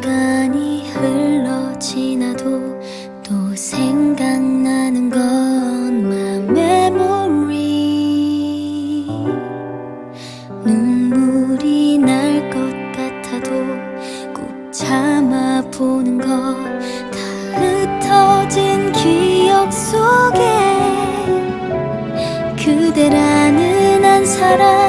시간이 흘러 지나도 또 생각나는 건 my memory. 눈물이 날 것 같아도 꾹 참아보는 것 다 흩어진 기억 속에 그대라는 한 사람.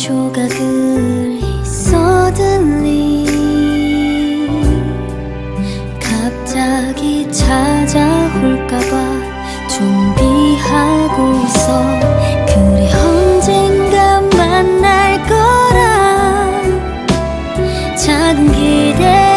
조각을 서든리 갑자기 찾아올까봐 준비하고 있어. 그래 언젠가 만날 거라. 작은 기대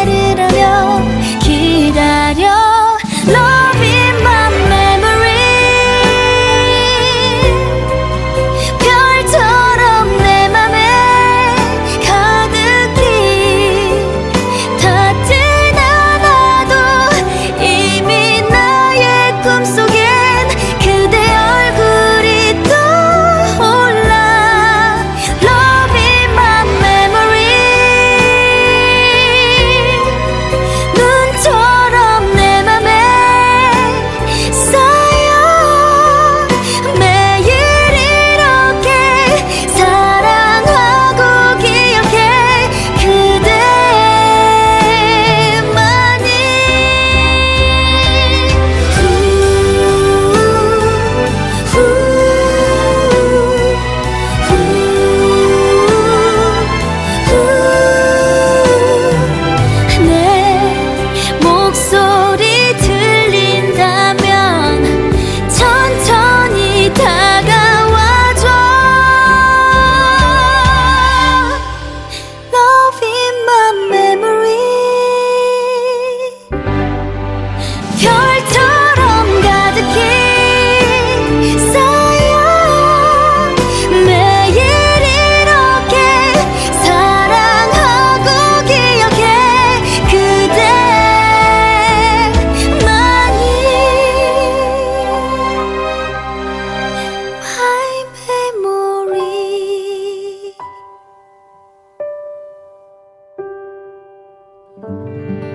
Música